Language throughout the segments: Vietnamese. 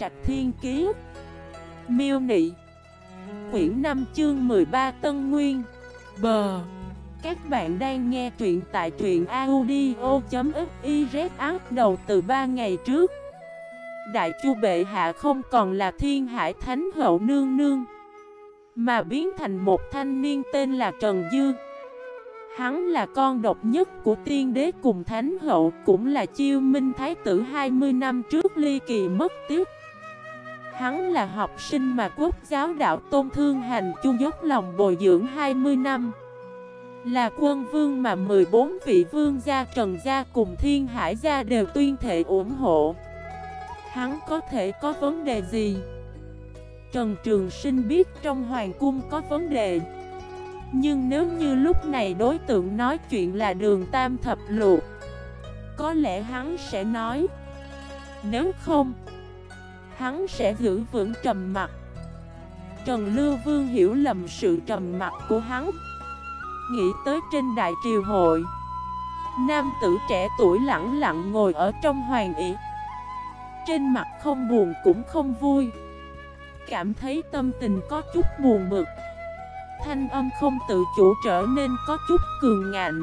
Trạch Thiên Kiế Miêu Nị, Quyển 5 chương 13 Tân Nguyên. Bờ. Các bạn đang nghe truyện tại truyện audio.xyz áp đầu từ 3 ngày trước. Đại chu bệ hạ không còn là thiên hải thánh hậu nương nương, Mà biến thành một thanh niên tên là Trần Dương Hắn là con độc nhất của tiên đế cùng thánh hậu, Cũng là chiêu minh thái tử 20 năm trước ly kỳ mất tiếc. Hắn là học sinh mà quốc giáo đạo tôn thương hành chu dốc lòng bồi dưỡng 20 năm. Là quân vương mà 14 vị vương gia trần gia cùng thiên hải gia đều tuyên thệ ủng hộ. Hắn có thể có vấn đề gì? Trần Trường Sinh biết trong hoàng cung có vấn đề. Nhưng nếu như lúc này đối tượng nói chuyện là đường tam thập luộc Có lẽ hắn sẽ nói, Nếu không Hắn sẽ giữ vững trầm mặt Trần Lưu Vương hiểu lầm sự trầm mặt của hắn. Nghĩ tới trên đại triều hội, Nam tử trẻ tuổi lặng lặng ngồi ở trong hoàng ỉ Trên mặt không buồn cũng không vui. Cảm thấy tâm tình có chút buồn bực. Thanh âm không tự chủ trở nên có chút cường ngạnh.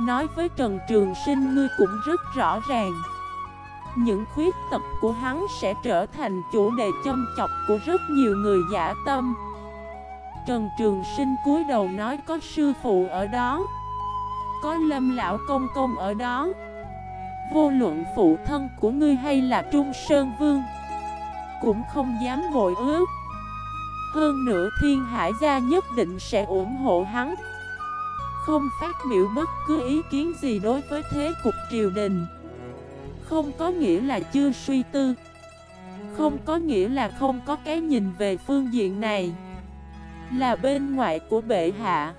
Nói với Trần Trường Sinh, ngươi cũng rất rõ ràng những khuyết tật của hắn sẽ trở thành chủ đề châm chọc của rất nhiều người giả tâm. Trần Trường Sinh cúi đầu nói có sư phụ ở đó. Có lâm lão công công ở đó. Vô luận phụ thân của ngươi hay là Trung Sơn Vương, Cũng không dám vội ước. Hơn nữa thiên hải gia nhất định sẽ ủng hộ hắn. Không phát biểu bất cứ ý kiến gì đối với thế cục triều đình không có nghĩa là chưa suy tư. Không có nghĩa là không có cái nhìn về phương diện này. Là bên ngoại của bệ hạ.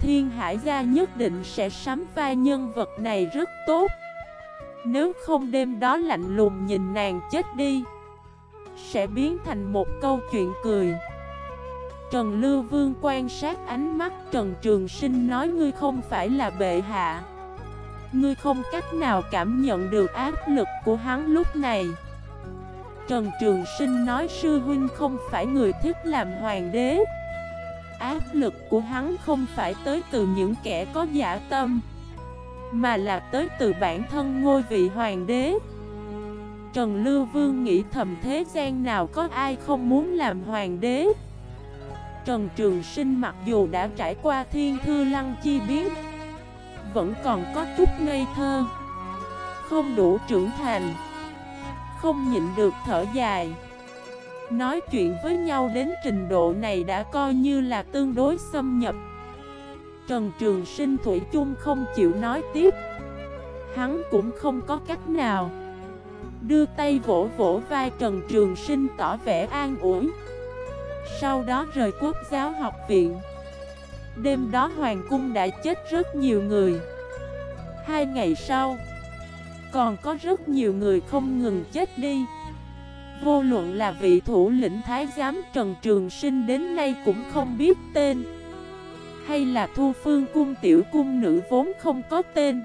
Thiên Hải Gia nhất định sẽ sắm vai nhân vật này rất tốt. Nếu không đêm đó lạnh lùng nhìn nàng chết đi, Sẽ biến thành một câu chuyện cười. Trần Lưu Vương quan sát ánh mắt Trần Trường Sinh nói ngươi không phải là bệ hạ. Ngươi không cách nào cảm nhận được áp lực của hắn lúc này. Trần Trường Sinh nói, sư huynh không phải người thích làm hoàng đế. Áp lực của hắn không phải tới từ những kẻ có giả tâm, Mà là tới từ bản thân ngôi vị hoàng đế. Trần Lưu Vương nghĩ thầm, thế gian nào có ai không muốn làm hoàng đế? Trần Trường Sinh mặc dù đã trải qua thiên thư lăng chi biến vẫn còn có chút ngây thơ. Không đủ trưởng thành. Không nhịn được thở dài. Nói chuyện với nhau đến trình độ này đã coi như là tương đối xâm nhập. Trần Trường Sinh Thủy chung không chịu nói tiếp. Hắn cũng không có cách nào. Đưa tay vỗ vỗ vai Trần Trường Sinh tỏ vẻ an ủi. Sau đó rời quốc giáo học viện. Đêm đó hoàng cung đã chết rất nhiều người. Hai ngày sau, Còn có rất nhiều người không ngừng chết đi. Vô luận là vị thủ lĩnh thái giám Trần Trường Sinh đến nay cũng không biết tên, Hay là thu phương cung tiểu cung nữ vốn không có tên,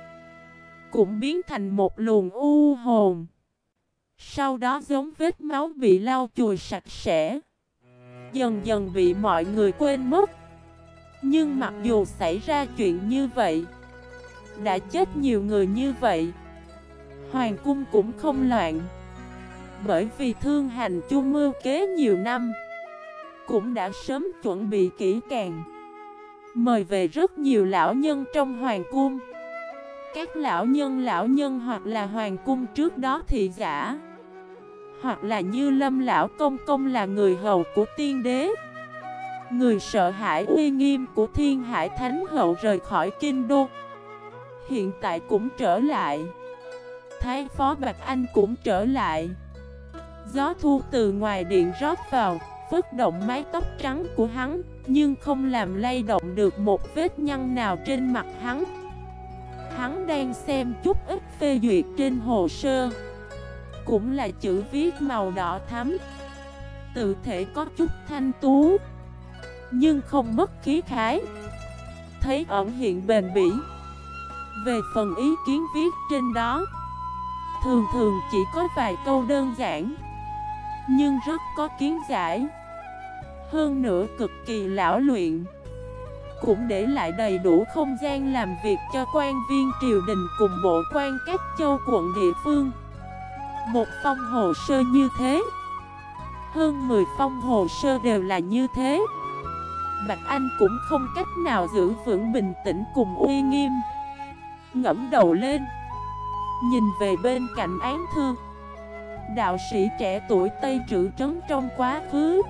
Cũng biến thành một luồng u hồn. Sau đó giống vết máu bị lau chùi sạch sẽ, Dần dần bị mọi người quên mất nhưng mặc dù xảy ra chuyện như vậy, Đã chết nhiều người như vậy, Hoàng cung cũng không loạn. Bởi vì thương hành chu mưu kế nhiều năm, Cũng đã sớm chuẩn bị kỹ càng, Mời về rất nhiều lão nhân trong hoàng cung. Các lão nhân lão nhân hoặc là hoàng cung trước đó thì giả, Hoặc là như lâm lão công công là người hầu của tiên đế. Người sợ hãi uy nghiêm của thiên hải thánh hậu rời khỏi kinh đô. Hiện tại cũng trở lại. Thái phó bạc Anh cũng trở lại. Gió thu từ ngoài điện rót vào Phất động mái tóc trắng của hắn, Nhưng không làm lay động được một vết nhăn nào trên mặt hắn. Hắn đang xem chút ít phê duyệt trên hồ sơ. Cũng là chữ viết màu đỏ thắm. Tự thể có chút thanh tú nhưng không mất khí khái. Thấy ẩn hiện bền bỉ. Về phần ý kiến viết trên đó, Thường thường chỉ có vài câu đơn giản, Nhưng rất có kiến giải. Hơn nữa cực kỳ lão luyện, Cũng để lại đầy đủ không gian làm việc cho quan viên triều đình cùng bộ quan các châu quận địa phương. Một phong hồ sơ như thế, Hơn 10 phong hồ sơ đều là như thế. Bạch Anh cũng không cách nào giữ vững bình tĩnh cùng uy nghiêm. Ngẫm đầu lên, Nhìn về bên cạnh án thư. Đạo sĩ trẻ tuổi Tây Trữ Trấn trong quá khứ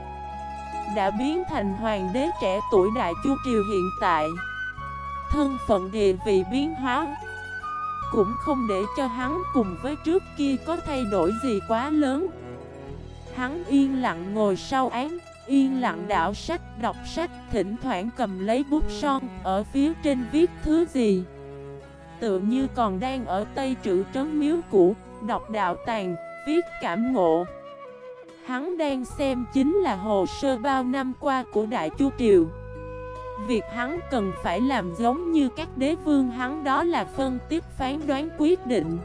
Đã biến thành hoàng đế trẻ tuổi Đại Chu Triều hiện tại. Thân phận địa vị biến hóa Cũng không để cho hắn cùng với trước kia có thay đổi gì quá lớn. Hắn yên lặng ngồi sau án Yên lặng đảo sách, đọc sách, thỉnh thoảng cầm lấy bút son, ở phía trên viết thứ gì. Tựa như còn đang ở Tây Trữ Trấn Miếu Cũ, đọc đạo tàng, viết cảm ngộ. Hắn đang xem chính là hồ sơ bao năm qua của Đại Chu Triều. Việc hắn cần phải làm giống như các đế vương hắn đó là phân tích phán đoán quyết định.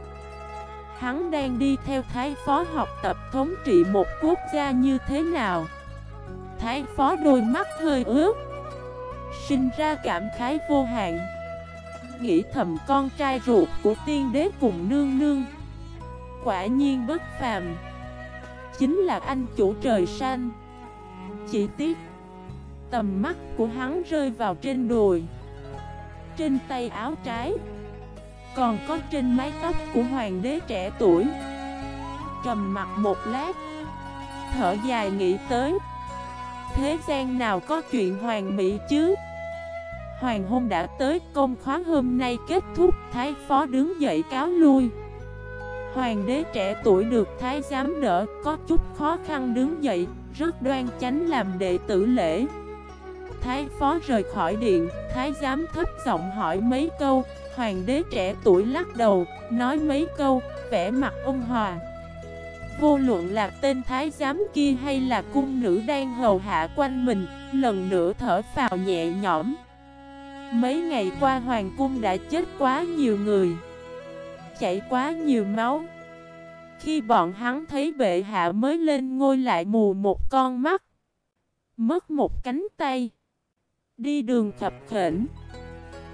Hắn đang đi theo thái phó học tập thống trị một quốc gia như thế nào. Thái phó đôi mắt hơi ướt, Sinh ra cảm khái vô hạn. Nghĩ thầm con trai ruột của tiên đế cùng nương nương, Quả nhiên bất phàm. Chính là anh chủ trời xanh. Chỉ tiếc, Tầm mắt của hắn rơi vào trên đùi, Trên tay áo trái, Còn có trên mái tóc của hoàng đế trẻ tuổi. Trầm mặt một lát, Thở dài nghĩ tới Thế gian nào có chuyện hoàng mỹ chứ? Hoàng hôn đã tới, công khóa hôm nay kết thúc, Thái phó đứng dậy cáo lui. Hoàng đế trẻ tuổi được thái giám đỡ, Có chút khó khăn đứng dậy, Rất đoan chánh làm đệ tử lễ. Thái phó rời khỏi điện, Thái giám thấp giọng hỏi mấy câu, Hoàng đế trẻ tuổi lắc đầu, Nói mấy câu Vẽ mặt ôn hòa. Vô luận là tên thái giám kia hay là cung nữ đang hầu hạ quanh mình, Lần nữa thở phào nhẹ nhõm. Mấy ngày qua hoàng cung đã chết quá nhiều người, Chảy quá nhiều máu. Khi bọn hắn thấy bệ hạ mới lên ngôi lại mù một con mắt, Mất một cánh tay, Đi đường khập khển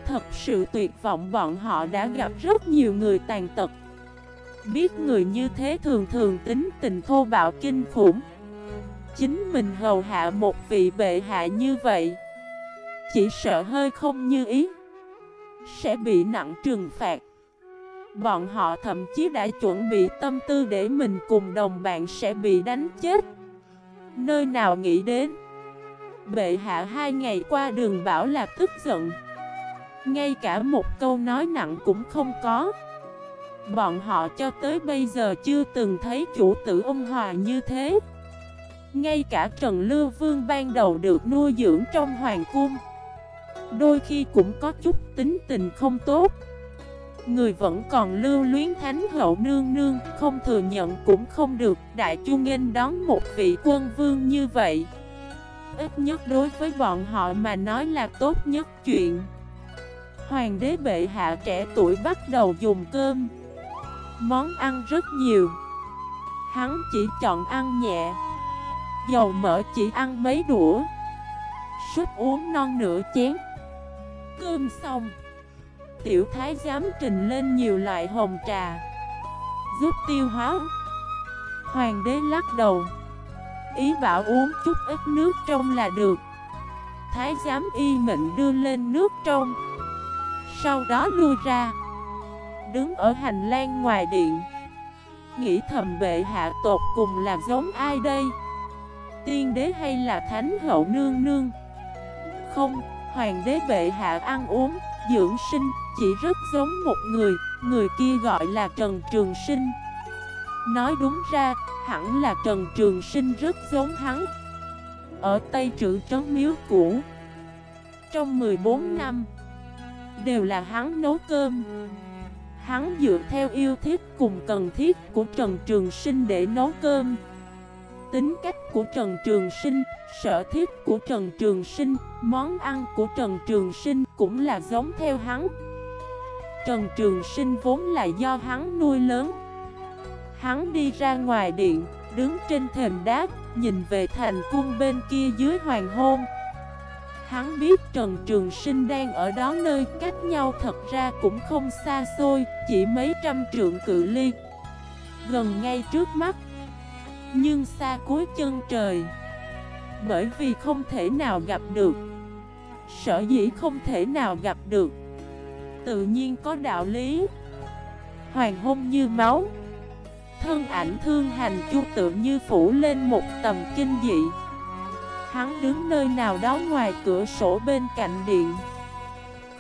Thật sự tuyệt vọng, bọn họ đã gặp rất nhiều người tàn tật. Biết người như thế thường thường tính tình thô bạo kinh khủng. Chính mình hầu hạ một vị bệ hạ như vậy, Chỉ sợ hơi không như ý, Sẽ bị nặng trừng phạt. Bọn họ thậm chí đã chuẩn bị tâm tư để mình cùng đồng bạn sẽ bị đánh chết. Nơi nào nghĩ đến, Bệ hạ hai ngày qua đường bảo là tức giận. Ngay cả một câu nói nặng cũng không có. Bọn họ cho tới bây giờ chưa từng thấy chủ tử ôn hòa như thế. Ngay cả Trần Lưu Vương ban đầu được nuôi dưỡng trong hoàng cung, Đôi khi cũng có chút tính tình không tốt. Người vẫn còn lưu luyến thánh hậu nương nương, Không thừa nhận cũng không được Đại chu nghênh đón một vị quân vương như vậy. Ít nhất đối với bọn họ mà nói là tốt nhất chuyện. Hoàng đế bệ hạ trẻ tuổi bắt đầu dùng cơm. Món ăn rất nhiều. Hắn chỉ chọn ăn nhẹ. Dầu mỡ chỉ ăn mấy đũa. Súp uống non nửa chén. Cơm xong. Tiểu thái giám trình lên nhiều loại hồng trà. Giúp tiêu hóa. Hoàng đế lắc đầu. Ý bảo uống chút ít nước trong là được. Thái giám y mệnh đưa lên nước trong. Sau đó lui ra đứng ở hành lang ngoài điện. Nghĩ thầm bệ hạ tột cùng là giống ai đây? Tiên đế hay là thánh hậu nương nương? Không, hoàng đế bệ hạ ăn uống, dưỡng sinh Chỉ rất giống một người, người kia gọi là Trần Trường Sinh. Nói đúng ra, hẳn là Trần Trường Sinh rất giống hắn. Ở Tây Trữ Trấn Miếu Cũ Trong 14 năm Đều là hắn nấu cơm. Hắn dựa theo yêu thích cùng cần thiết của Trần Trường Sinh để nấu cơm. Tính cách của Trần Trường Sinh, sở thiết của Trần Trường Sinh, món ăn của Trần Trường Sinh cũng là giống theo hắn. Trần Trường Sinh vốn là do hắn nuôi lớn. Hắn đi ra ngoài điện, đứng trên thềm đá, nhìn về thành cung bên kia dưới hoàng hôn. Hắn biết Trần Trường Sinh đang ở đó nơi cách nhau thật ra cũng không xa xôi, chỉ mấy trăm trượng cự ly. Gần ngay trước mắt, nhưng xa cuối chân trời. Bởi vì không thể nào gặp được. Sở dĩ không thể nào gặp được. Tự nhiên có đạo lý. Hoàng hôn như máu. Thân ảnh thương hành chu tự như phủ lên một tầm kinh dị. Hắn đứng nơi nào đó ngoài cửa sổ bên cạnh điện.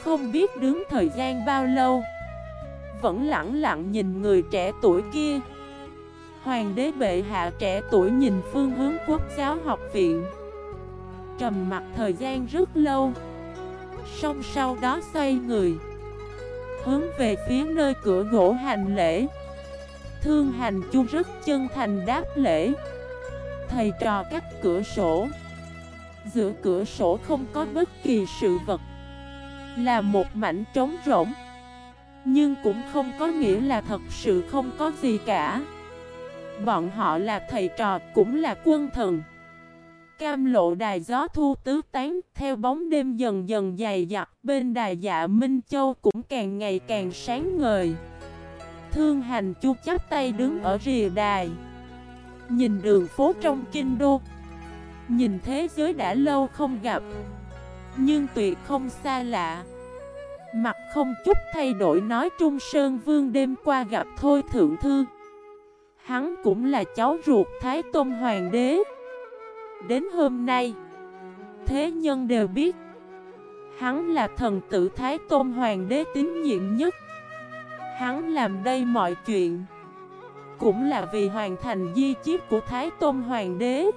Không biết đứng thời gian bao lâu. Vẫn lặng lặng nhìn người trẻ tuổi kia. Hoàng đế bệ hạ trẻ tuổi nhìn phương hướng quốc giáo học viện. Trầm mặt thời gian rất lâu. Xong sau đó xoay người. Hướng về phía nơi cửa gỗ hành lễ. Thương hành chu rất chân thành đáp lễ. Thầy trò cách cửa sổ. Giữa cửa sổ không có bất kỳ sự vật. Là một mảnh trống rỗng. Nhưng cũng không có nghĩa là thật sự không có gì cả. Bọn họ là thầy trò, cũng là quân thần. Cam lộ đài gió thu tứ tán, Theo bóng đêm dần dần dày dặt Bên đài dạ Minh Châu cũng càng ngày càng sáng ngời. Thương hành chu chắp tay đứng ở rìa đài. Nhìn đường phố trong kinh đô Nhìn thế giới đã lâu không gặp, Nhưng tuyệt không xa lạ. Mặt không chút thay đổi nói Trung Sơn Vương đêm qua gặp thôi thượng thư. Hắn cũng là cháu ruột Thái Tôn Hoàng đế. Đến hôm nay, Thế nhân đều biết, Hắn là thần tử Thái Tôn Hoàng đế tín nhiệm nhất. Hắn làm đây mọi chuyện, Cũng là vì hoàn thành di chiếc của Thái Tôn Hoàng đế.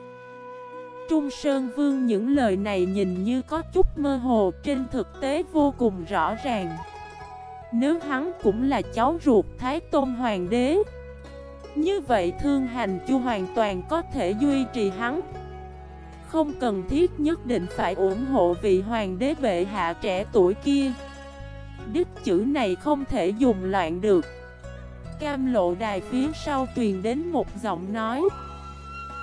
Trung Sơn Vương những lời này nhìn như có chút mơ hồ, Trên thực tế vô cùng rõ ràng. Nếu hắn cũng là cháu ruột Thái Tôn Hoàng đế, Như vậy Thương Hành Chu hoàn toàn có thể duy trì hắn. Không cần thiết nhất định phải ủng hộ vị hoàng đế bệ hạ trẻ tuổi kia. Đích chữ này không thể dùng loạn được. Cam lộ đài phía sau truyền đến một giọng nói.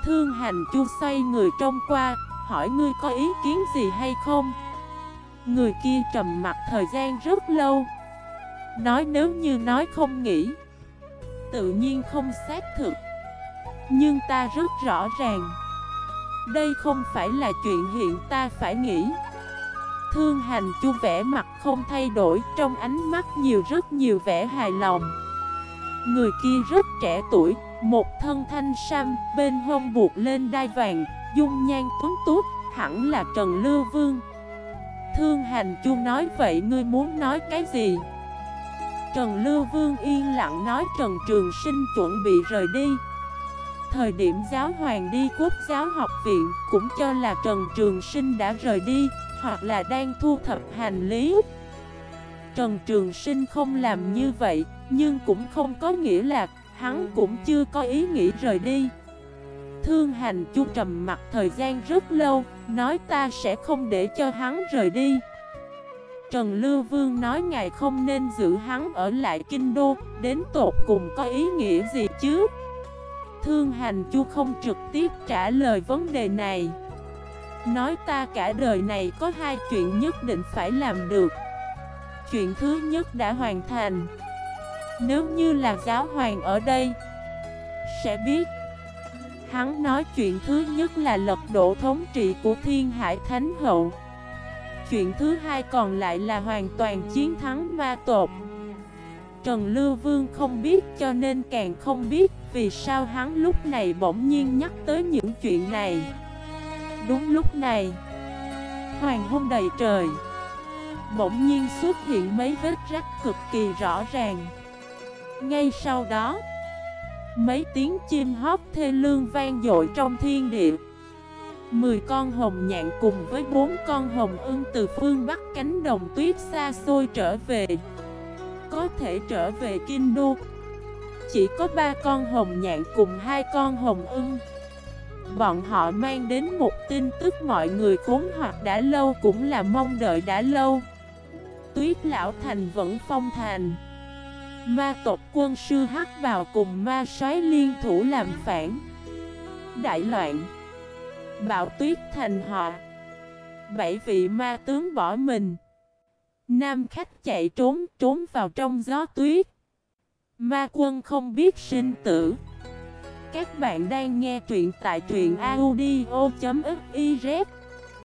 Thương hành chu xoay người trông qua, Hỏi ngươi có ý kiến gì hay không? Người kia trầm mặt thời gian rất lâu. Nói nếu như nói không nghĩ, Tự nhiên không xác thực. Nhưng ta rất rõ ràng, Đây không phải là chuyện hiện ta phải nghĩ. Thương hành chu vẻ mặt không thay đổi, Trong ánh mắt nhiều rất nhiều vẻ hài lòng. Người kia rất trẻ tuổi một thân thanh sam, Bên hông buộc lên đai vàng, Dung nhan tuấn tốt Hẳn là Trần Lưu Vương. Thương hành chu nói, vậy ngươi muốn nói cái gì? Trần Lưu Vương yên lặng nói, Trần Trường Sinh chuẩn bị rời đi. Thời điểm giáo hoàng đi quốc giáo học viện, Cũng cho là Trần Trường Sinh đã rời đi, hoặc là đang thu thập hành lý. Trần Trường Sinh không làm như vậy, Nhưng cũng không có nghĩa là Hắn cũng chưa có ý nghĩ rời đi. Thương hành chu trầm mặt thời gian rất lâu, Nói ta sẽ không để cho hắn rời đi. Trần Lưu Vương nói ngài không nên giữ hắn ở lại kinh đô, Đến tột cùng có ý nghĩa gì chứ? Thương hành chu không trực tiếp trả lời vấn đề này. Nói ta cả đời này có hai chuyện nhất định phải làm được. Chuyện thứ nhất đã hoàn thành nếu như là giáo hoàng ở đây, Sẽ biết. Hắn nói chuyện thứ nhất là lật đổ thống trị của thiên hải thánh hậu. Chuyện thứ hai còn lại là hoàn toàn chiến thắng ma tột Trần Lưu Vương không biết cho nên càng không biết Vì sao hắn lúc này bỗng nhiên nhắc tới những chuyện này. Đúng lúc này, Hoàng hôn đầy trời. Bỗng nhiên xuất hiện mấy vết rách cực kỳ rõ ràng. Ngay sau đó, Mấy tiếng chim hót thê lương vang dội trong thiên địa. Mười con hồng nhạn cùng với bốn con hồng ưng từ phương Bắc cánh đồng tuyết xa xôi trở về. Có thể trở về Kinh Đô Chỉ có ba con hồng nhạn cùng hai con hồng ưng. Bọn họ mang đến một tin tức mọi người khốn hoặc đã lâu cũng là mong đợi đã lâu. Tuyết Lão Thành vẫn phong thành. Ma tộc quân sư hắc vào cùng ma soái liên thủ làm phản. Đại loạn. Bạo tuyết thành họ. Bảy vị ma tướng bỏ mình. Nam khách chạy trốn trốn vào trong gió tuyết. Ma quân không biết sinh tử. Các bạn đang nghe truyện tại truyện audio.fif